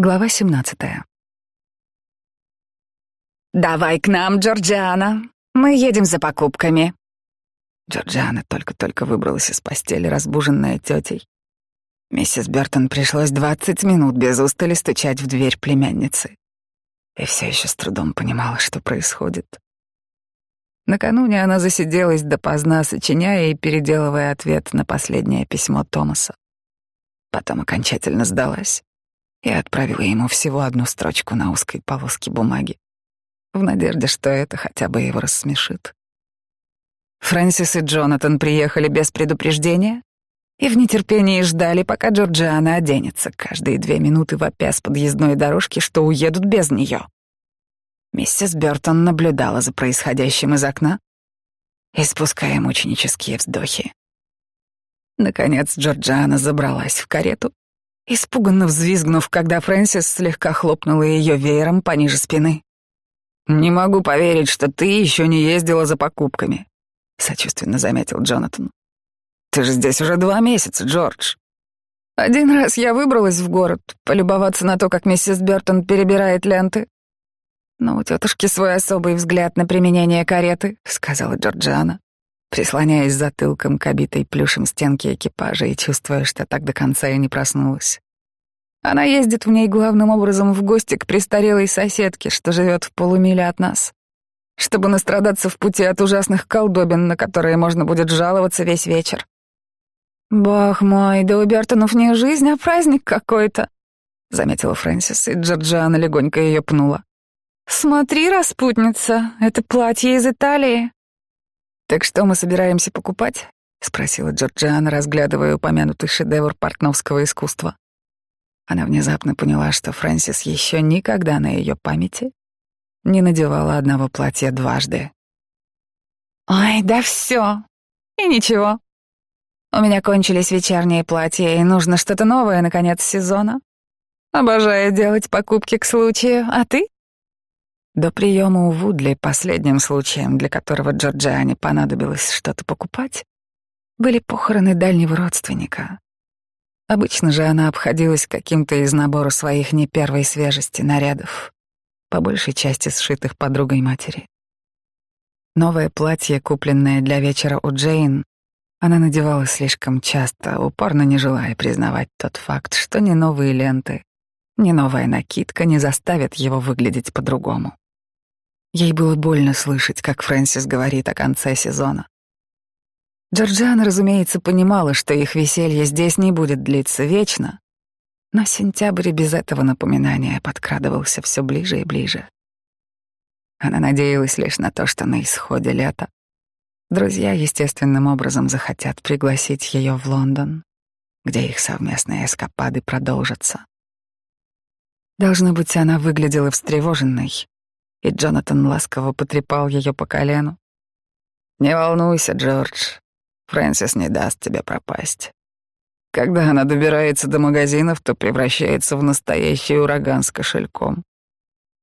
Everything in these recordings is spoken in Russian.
Глава 17. «Давай к нам, Джорджиана. Мы едем за покупками». Джорджиана только-только выбралась из постели, разбуженная тетей. Миссис Бертон пришлось двадцать минут без устали стучать в дверь племянницы. И все еще с трудом понимала, что происходит. Накануне она засиделась допоздна, сочиняя и переделывая ответ на последнее письмо Томаса. Потом окончательно сдалась и отправила ему всего одну строчку на узкой полоске бумаги, в надежде, что это хотя бы его рассмешит. Фрэнсис и Джонатан приехали без предупреждения и в нетерпении ждали, пока Джорджиана оденется, каждые две минуты вопя с подъездной дорожки, что уедут без нее. Миссис Бертон наблюдала за происходящим из окна, испуская мученические вздохи. Наконец Джорджиана забралась в карету испуганно взвизгнув, когда Фрэнсис слегка хлопнула ее веером пониже спины. «Не могу поверить, что ты еще не ездила за покупками», — сочувственно заметил Джонатан. «Ты же здесь уже два месяца, Джордж». «Один раз я выбралась в город, полюбоваться на то, как миссис Бертон перебирает ленты. Но у тетушки свой особый взгляд на применение кареты», — сказала Джорджиана прислоняясь затылком к обитой плюшем стенке экипажа и чувствуя, что так до конца и не проснулась. Она ездит в ней главным образом в гости к престарелой соседке, что живет в полумиле от нас, чтобы настрадаться в пути от ужасных колдобин, на которые можно будет жаловаться весь вечер. «Бог мой, да у Бертонов не жизнь, а праздник какой-то», — заметила Фрэнсис, и Джорджиана легонько ее пнула. «Смотри, распутница, это платье из Италии. «Так что мы собираемся покупать?» — спросила Джорджиана, разглядывая упомянутый шедевр портновского искусства. Она внезапно поняла, что Фрэнсис еще никогда на ее памяти не надевала одного платья дважды. «Ой, да все. И ничего. У меня кончились вечерние платья, и нужно что-то новое на конец сезона. Обожаю делать покупки к случаю, а ты?» До приема у Вудли, последним случаем, для которого Джорджиане понадобилось что-то покупать, были похороны дальнего родственника. Обычно же она обходилась каким-то из набора своих не первой свежести нарядов, по большей части сшитых подругой матери. Новое платье, купленное для вечера у Джейн, она надевала слишком часто, упорно не желая признавать тот факт, что ни новые ленты, ни новая накидка не заставят его выглядеть по-другому. Ей было больно слышать, как Фрэнсис говорит о конце сезона. Джорджиана, разумеется, понимала, что их веселье здесь не будет длиться вечно, но сентябрь без этого напоминания подкрадывался все ближе и ближе. Она надеялась лишь на то, что на исходе лета друзья естественным образом захотят пригласить ее в Лондон, где их совместные эскапады продолжатся. Должно быть, она выглядела встревоженной, и Джонатан ласково потрепал ее по колену. «Не волнуйся, Джордж, Фрэнсис не даст тебе пропасть. Когда она добирается до магазинов, то превращается в настоящий ураган с кошельком.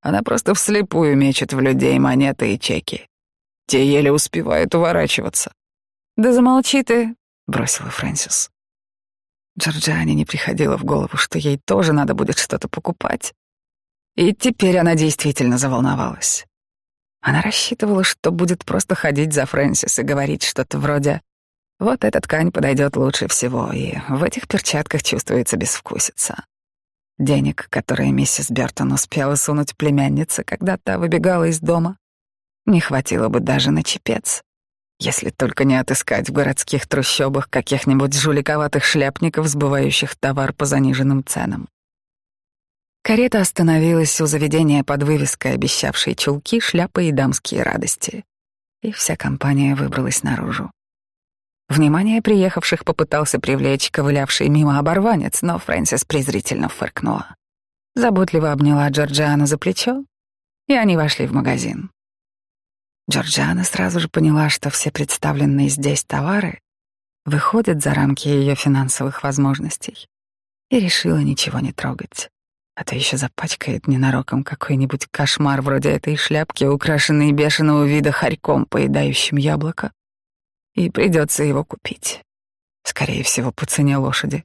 Она просто вслепую мечет в людей монеты и чеки. Те еле успевают уворачиваться. «Да замолчи ты», — бросила Фрэнсис. Джорджиане не приходило в голову, что ей тоже надо будет что-то покупать. И теперь она действительно заволновалась. Она рассчитывала, что будет просто ходить за Фрэнсис и говорить что-то вроде «Вот эта ткань подойдет лучше всего, и в этих перчатках чувствуется безвкусица». Денег, которые миссис Бертон успела сунуть племяннице, когда та выбегала из дома, не хватило бы даже на чепец, если только не отыскать в городских трущобах каких-нибудь жуликоватых шляпников, сбывающих товар по заниженным ценам. Карета остановилась у заведения под вывеской, обещавшей чулки, шляпы и дамские радости. И вся компания выбралась наружу. Внимание приехавших попытался привлечь ковылявший мимо оборванец, но Фрэнсис презрительно фыркнула. Заботливо обняла Джорджиану за плечо, и они вошли в магазин. Джорджиана сразу же поняла, что все представленные здесь товары выходят за рамки ее финансовых возможностей, и решила ничего не трогать а то еще запачкает ненароком какой-нибудь кошмар вроде этой шляпки, украшенной бешеного вида хорьком, поедающим яблоко. И придется его купить. Скорее всего, по цене лошади.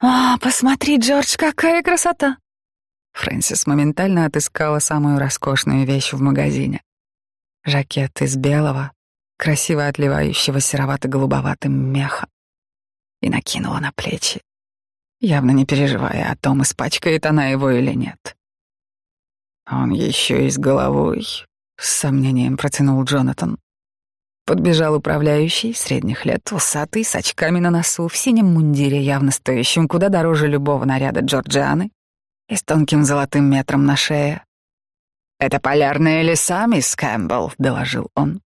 «А, посмотри, Джордж, какая красота!» Фрэнсис моментально отыскала самую роскошную вещь в магазине. Жакет из белого, красиво отливающего серовато-голубоватым меха, и накинула на плечи, явно не переживая о том, испачкает она его или нет. «Он еще и с головой», — с сомнением протянул Джонатан. Подбежал управляющий, средних лет, усатый, с очками на носу, в синем мундире, явно стоящем куда дороже любого наряда Джорджианы, и с тонким золотым метром на шее. «Это полярные леса, мисс Кэмпбелл», — доложил он,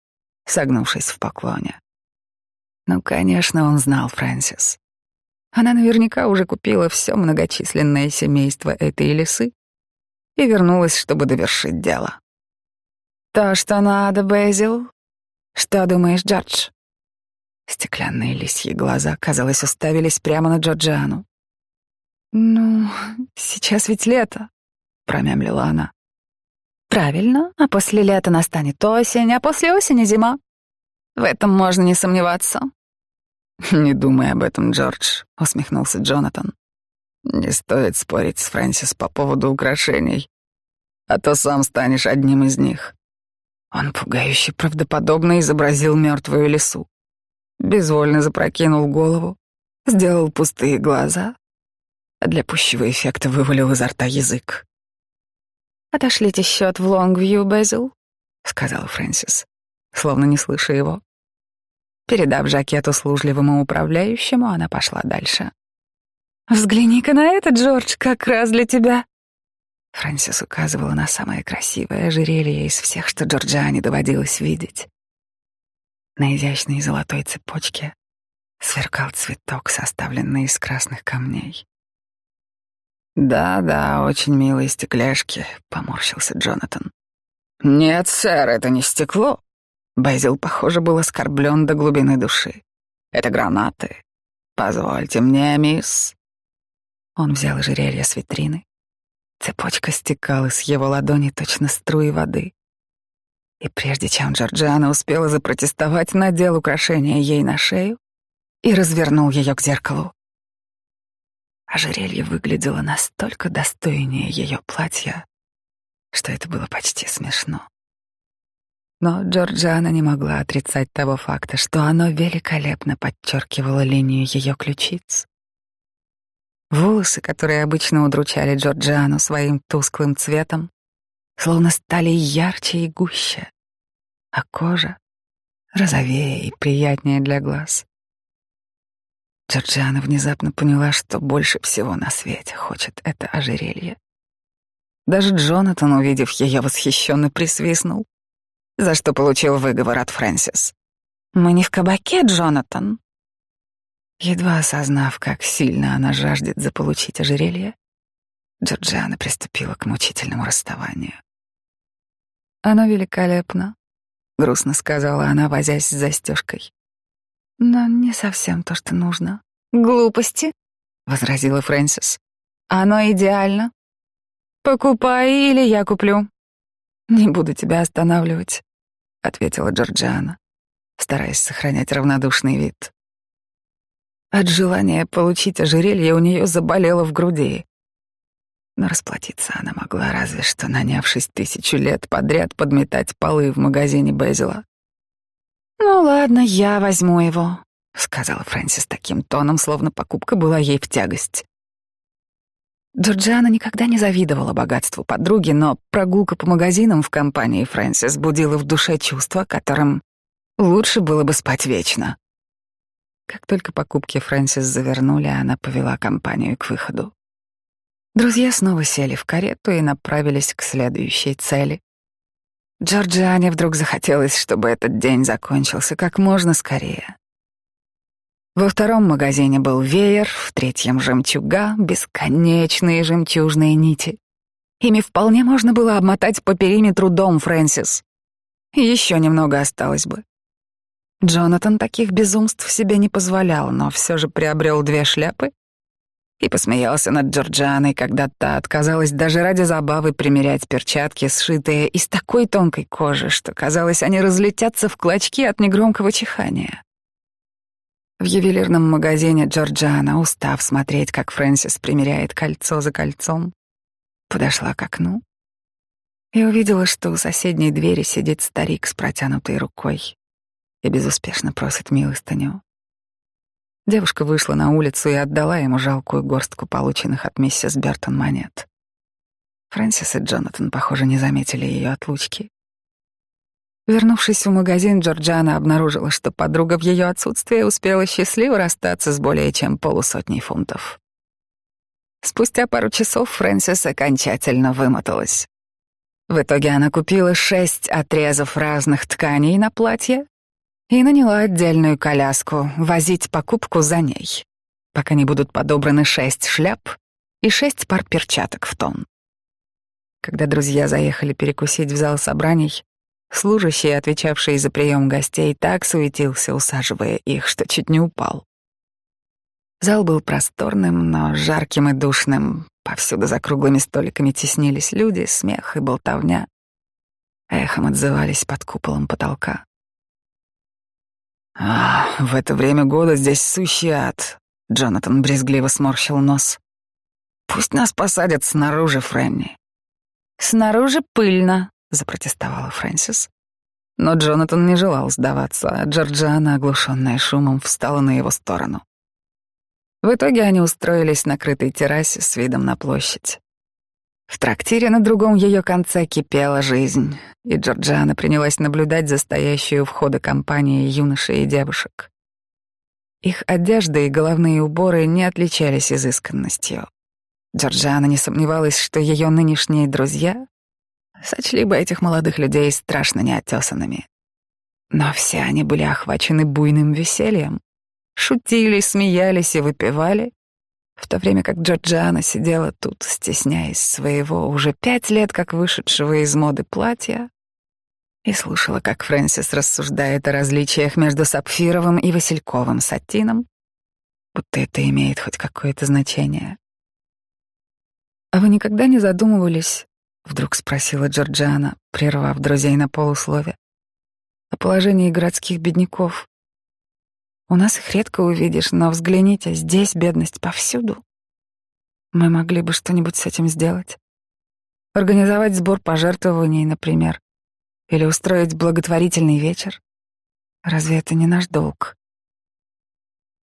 согнувшись в поклоне. Ну, конечно, он знал Фрэнсис. Она наверняка уже купила все многочисленное семейство этой лисы и вернулась, чтобы довершить дело. «То, что надо, Бэзил. Что думаешь, Джордж?» Стеклянные лисьи глаза, казалось, уставились прямо на Джорджиану. «Ну, сейчас ведь лето», — промямлила она. «Правильно, а после лета настанет осень, а после осени зима. В этом можно не сомневаться». «Не думай об этом, Джордж», — усмехнулся Джонатан. «Не стоит спорить с Фрэнсис по поводу украшений, а то сам станешь одним из них». Он пугающе правдоподобно изобразил мертвую лису. Безвольно запрокинул голову, сделал пустые глаза, а для пущего эффекта вывалил изо рта язык. «Отошлите счет в Лонгвью, Безил», — сказал Фрэнсис, словно не слыша его. Передав жакет услужливому управляющему, она пошла дальше. «Взгляни-ка на это, Джордж, как раз для тебя!» Фрэнсис указывала на самое красивое ожерелье из всех, что Джорджиане доводилось видеть. На изящной золотой цепочке сверкал цветок, составленный из красных камней. «Да-да, очень милые стекляшки», — поморщился Джонатан. «Нет, сэр, это не стекло». Безил, похоже, был оскорблен до глубины души. «Это гранаты. Позвольте мне, мисс». Он взял ожерелье с витрины. Цепочка стекала с его ладони точно струи воды. И прежде чем Джорджиана успела запротестовать, надел украшение ей на шею и развернул ее к зеркалу. Ожерелье выглядело настолько достойнее ее платья, что это было почти смешно. Но Джорджана не могла отрицать того факта, что оно великолепно подчеркивало линию ее ключиц. Волосы, которые обычно удручали Джорджиану своим тусклым цветом, словно стали ярче и гуще, а кожа — розовее и приятнее для глаз. Джорджиана внезапно поняла, что больше всего на свете хочет это ожерелье. Даже Джонатан, увидев ее, восхищенно присвистнул, за что получил выговор от Фрэнсис. «Мы не в кабаке, Джонатан». Едва осознав, как сильно она жаждет заполучить ожерелье, Джорджиана приступила к мучительному расставанию. «Оно великолепно», — грустно сказала она, возясь с застежкой. Но не совсем то, что нужно. Глупости, возразила Фрэнсис. Оно идеально. Покупай или я куплю. Не буду тебя останавливать, ответила Джорджиана, стараясь сохранять равнодушный вид. От желания получить ожерелье у нее заболело в груди. Но расплатиться она могла разве что, нанявшись тысячу лет подряд подметать полы в магазине Безила. «Ну ладно, я возьму его», — сказала Фрэнсис таким тоном, словно покупка была ей в тягость. Джорджиана никогда не завидовала богатству подруги, но прогулка по магазинам в компании Фрэнсис будила в душе чувство, которым лучше было бы спать вечно. Как только покупки Фрэнсис завернули, она повела компанию к выходу. Друзья снова сели в карету и направились к следующей цели. Джорджиане вдруг захотелось, чтобы этот день закончился как можно скорее. Во втором магазине был веер, в третьем — жемчуга, бесконечные жемчужные нити. Ими вполне можно было обмотать по периметру дом Фрэнсис. Еще немного осталось бы. Джонатан таких безумств себе не позволял, но все же приобрел две шляпы и посмеялся над Джорджаной, когда та отказалась даже ради забавы примерять перчатки, сшитые из такой тонкой кожи, что, казалось, они разлетятся в клочки от негромкого чихания. В ювелирном магазине Джорджиана, устав смотреть, как Фрэнсис примеряет кольцо за кольцом, подошла к окну и увидела, что у соседней двери сидит старик с протянутой рукой и безуспешно просит милостыню. Девушка вышла на улицу и отдала ему жалкую горстку полученных от миссис Бертон монет. Фрэнсис и Джонатан, похоже, не заметили ее отлучки. Вернувшись в магазин, Джорджана обнаружила, что подруга в ее отсутствие успела счастливо расстаться с более чем полусотней фунтов. Спустя пару часов Фрэнсис окончательно вымоталась. В итоге она купила шесть отрезов разных тканей на платье и наняла отдельную коляску возить покупку за ней, пока не будут подобраны шесть шляп и шесть пар перчаток в тон. Когда друзья заехали перекусить в зал собраний, служащий, отвечавший за прием гостей, так суетился, усаживая их, что чуть не упал. Зал был просторным, но жарким и душным. Повсюду за круглыми столиками теснились люди, смех и болтовня. Эхом отзывались под куполом потолка. «А, в это время года здесь сущий ад», — Джонатан брезгливо сморщил нос. «Пусть нас посадят снаружи, Фрэнни». «Снаружи пыльно», — запротестовала Фрэнсис. Но Джонатан не желал сдаваться, а Джорджиана, оглушенная шумом, встала на его сторону. В итоге они устроились на крытой террасе с видом на площадь. В трактире на другом ее конце кипела жизнь, и Джорджиана принялась наблюдать за стоящей у входа компанией юношей и девушек. Их одежда и головные уборы не отличались изысканностью. Джорджиана не сомневалась, что ее нынешние друзья сочли бы этих молодых людей страшно неотесанными. Но все они были охвачены буйным весельем, шутили, смеялись и выпивали, в то время как Джорджиана сидела тут, стесняясь своего уже пять лет как вышедшего из моды платья, и слушала, как Фрэнсис рассуждает о различиях между сапфировым и васильковым сатином, будто это имеет хоть какое-то значение. «А вы никогда не задумывались, — вдруг спросила Джорджиана, прервав друзей на полуслове, — о положении городских бедняков? У нас их редко увидишь, но взгляните, здесь бедность повсюду. Мы могли бы что-нибудь с этим сделать. Организовать сбор пожертвований, например, или устроить благотворительный вечер. Разве это не наш долг?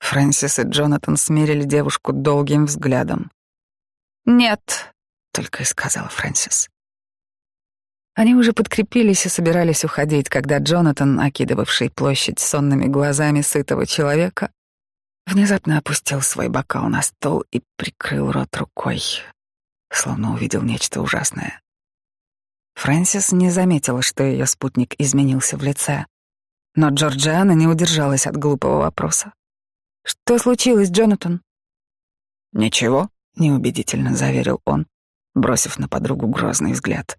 Фрэнсис и Джонатан смирили девушку долгим взглядом. «Нет», — только и сказала Фрэнсис. Они уже подкрепились и собирались уходить, когда Джонатан, окидывавший площадь сонными глазами сытого человека, внезапно опустил свой бокал на стол и прикрыл рот рукой, словно увидел нечто ужасное. Фрэнсис не заметила, что ее спутник изменился в лице, но Джорджиана не удержалась от глупого вопроса. «Что случилось, Джонатан?» «Ничего», неубедительно заверил он, бросив на подругу грозный взгляд.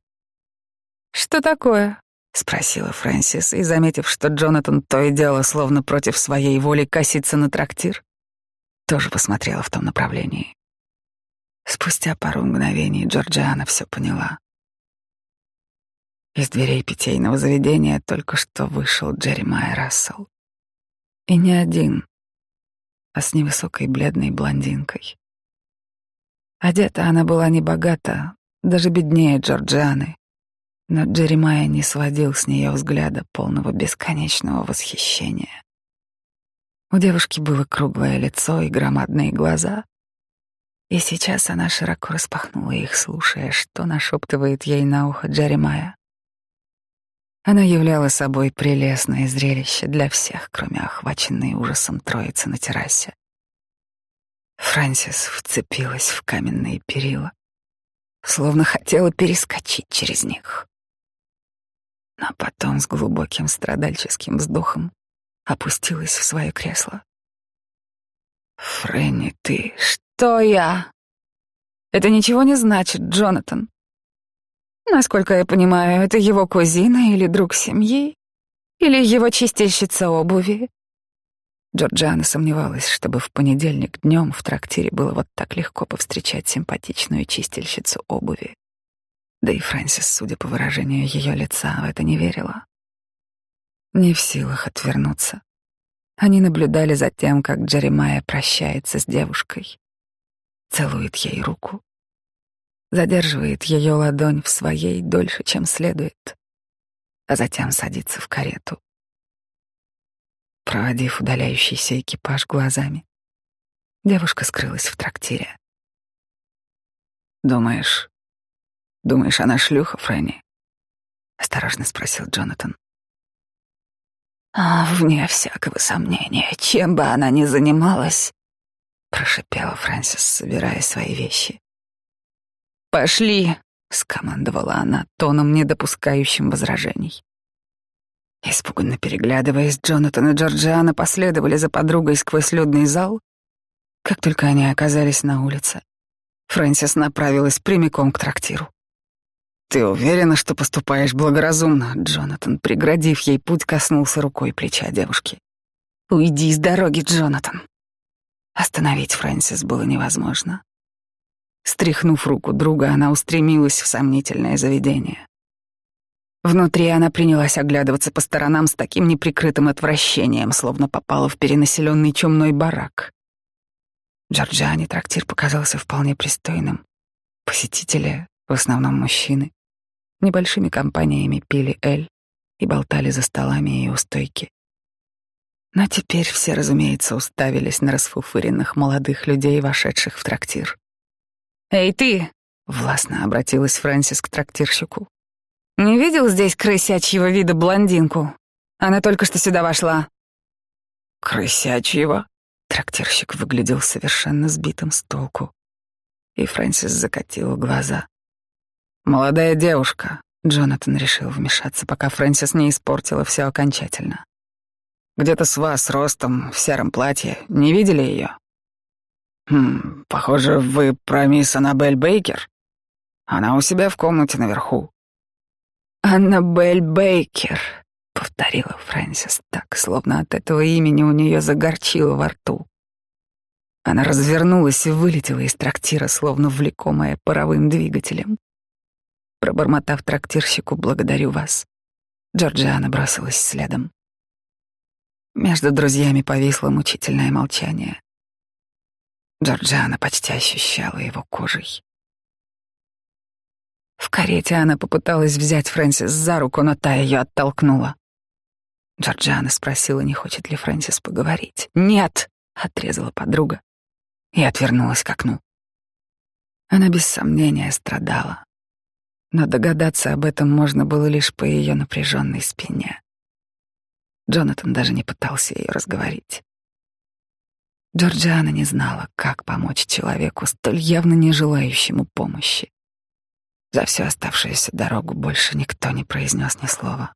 Что такое? спросила Фрэнсис, и, заметив, что Джонатан то и дело, словно против своей воли, косится на трактир, тоже посмотрела в том направлении. Спустя пару мгновений Джорджиана все поняла. Из дверей питейного заведения только что вышел Джеремай Рассел. И не один, а с невысокой бледной блондинкой. Одета она была небогата, даже беднее Джорджианы. Но Джеремайя не сводил с нее взгляда полного бесконечного восхищения. У девушки было круглое лицо и громадные глаза, и сейчас она широко распахнула их, слушая, что нашептывает ей на ухо Джеремайя. Она являла собой прелестное зрелище для всех, кроме охваченной ужасом троицы на террасе. Фрэнсис вцепилась в каменные перила, словно хотела перескочить через них. Но потом с глубоким страдальческим вздохом опустилась в свое кресло. «Фрэнни, ты...» «Что я?» «Это ничего не значит, Джонатан. Насколько я понимаю, это его кузина или друг семьи, или его чистильщица обуви, Джорджиана сомневалась, чтобы в понедельник днем в трактире было вот так легко повстречать симпатичную чистильщицу обуви. Да и Фрэнсис, судя по выражению ее лица, в это не верила. Не в силах отвернуться. Они наблюдали за тем, как Джеремайя прощается с девушкой, целует ей руку, задерживает ее ладонь в своей дольше, чем следует, а затем садится в карету. Проводив удаляющийся экипаж глазами, девушка скрылась в трактире. «Думаешь, думаешь, она шлюха, Фрэнни?» — осторожно спросил Джонатан. «А вне всякого сомнения, чем бы она ни занималась», — прошипела Фрэнсис, собирая свои вещи. «Пошли», — скомандовала она тоном, не допускающим возражений. Испуганно переглядываясь, Джонатан и Джорджиана последовали за подругой сквозь людный зал. Как только они оказались на улице, Фрэнсис направилась прямиком к трактиру. «Ты уверена, что поступаешь благоразумно?» Джонатан, преградив ей путь, коснулся рукой плеча девушки. «Уйди с дороги, Джонатан!» Остановить Фрэнсис было невозможно. Стряхнув руку друга, она устремилась в сомнительное заведение. Внутри она принялась оглядываться по сторонам с таким неприкрытым отвращением, словно попала в перенаселенный чумной барак. Джорджиане трактир показался вполне пристойным. Посетители, в основном мужчины, небольшими компаниями пили эль и болтали за столами и у стойки. Но теперь все, разумеется, уставились на расфуфыренных молодых людей, вошедших в трактир. «Эй, ты!» — властно обратилась Фрэнсис к трактирщику. «Не видел здесь крысячьего вида блондинку? Она только что сюда вошла». «Крысячьего?» Трактирщик выглядел совершенно сбитым с толку. И Фрэнсис закатила глаза. «Молодая девушка», — Джонатан решил вмешаться, пока Фрэнсис не испортила все окончательно. «Где-то с вас ростом, в сером платье. Не видели ее?» «Хм, похоже, вы про мисс Аннабель Бейкер. Она у себя в комнате наверху». «Аннабель Бейкер», — повторила Фрэнсис так, словно от этого имени у нее загорчило во рту. Она развернулась и вылетела из трактира, словно влекомая паровым двигателем. Пробормотав трактирщику «благодарю вас», Джорджиана бросилась следом. Между друзьями повисло мучительное молчание. Джорджиана почти ощущала его кожей. В карете она попыталась взять Фрэнсис за руку, но та ее оттолкнула. Джорджиана спросила, не хочет ли Фрэнсис поговорить. «Нет!» — отрезала подруга и отвернулась к окну. Она без сомнения страдала но догадаться об этом можно было лишь по ее напряженной спине. Джонатан даже не пытался ее разговорить. Джорджиана не знала, как помочь человеку, столь явно не желающему помощи. За всю оставшуюся дорогу больше никто не произнес ни слова.